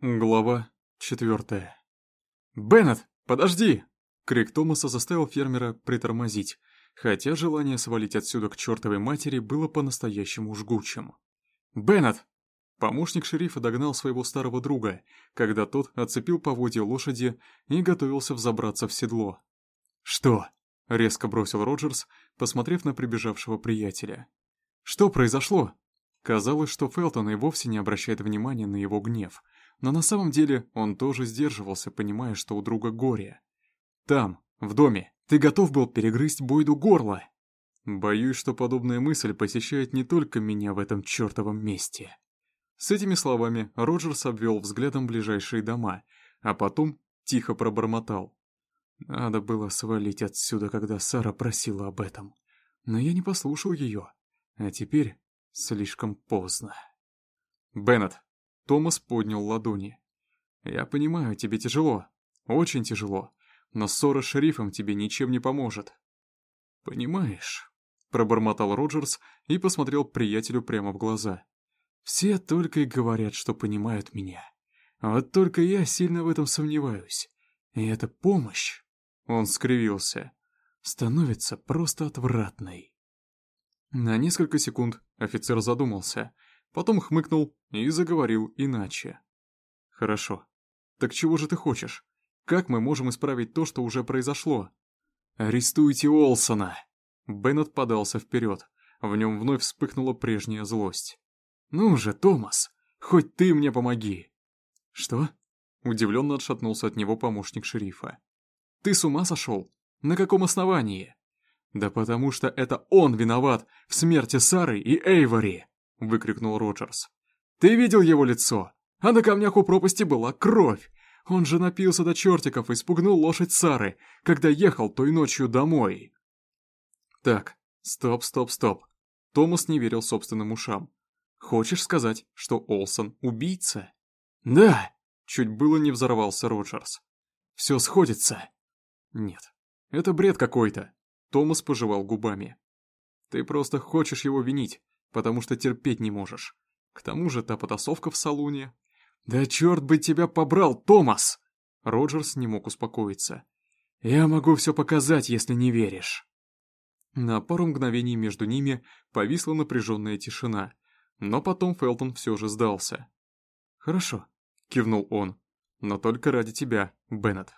Глава четвертая. «Беннет, подожди!» Крик Томаса заставил фермера притормозить, хотя желание свалить отсюда к чертовой матери было по-настоящему жгучим. «Беннет!» Помощник шерифа догнал своего старого друга, когда тот отцепил поводья лошади и готовился взобраться в седло. «Что?» — резко бросил Роджерс, посмотрев на прибежавшего приятеля. «Что произошло?» Казалось, что Фелтон и вовсе не обращает внимания на его гнев — но на самом деле он тоже сдерживался, понимая, что у друга горе. «Там, в доме, ты готов был перегрызть Бойду горло?» Боюсь, что подобная мысль посещает не только меня в этом чертовом месте. С этими словами Роджерс обвел взглядом ближайшие дома, а потом тихо пробормотал. Надо было свалить отсюда, когда Сара просила об этом. Но я не послушал ее, а теперь слишком поздно. «Беннет, Томас поднял ладони. «Я понимаю, тебе тяжело. Очень тяжело. Но ссора с шерифом тебе ничем не поможет». «Понимаешь», — пробормотал Роджерс и посмотрел приятелю прямо в глаза. «Все только и говорят, что понимают меня. Вот только я сильно в этом сомневаюсь. И эта помощь...» Он скривился. «Становится просто отвратной». На несколько секунд офицер задумался — потом хмыкнул и заговорил иначе. «Хорошо. Так чего же ты хочешь? Как мы можем исправить то, что уже произошло?» «Арестуйте Олсона!» Беннет подался вперед. В нем вновь вспыхнула прежняя злость. «Ну же, Томас, хоть ты мне помоги!» «Что?» Удивленно отшатнулся от него помощник шерифа. «Ты с ума сошел? На каком основании?» «Да потому что это он виноват в смерти Сары и Эйвори!» — выкрикнул Роджерс. «Ты видел его лицо? А на камнях у пропасти была кровь! Он же напился до чертиков и спугнул лошадь Сары, когда ехал той ночью домой!» «Так, стоп, стоп, стоп!» Томас не верил собственным ушам. «Хочешь сказать, что Олсон убийца?» «Да!» — чуть было не взорвался Роджерс. «Все сходится!» «Нет, это бред какой-то!» Томас пожевал губами. «Ты просто хочешь его винить, потому что терпеть не можешь. К тому же та потасовка в салоне. «Да черт бы тебя побрал, Томас!» Роджерс не мог успокоиться. «Я могу все показать, если не веришь». На пару мгновений между ними повисла напряженная тишина, но потом Фелтон все же сдался. «Хорошо», — кивнул он, — «но только ради тебя, Беннет».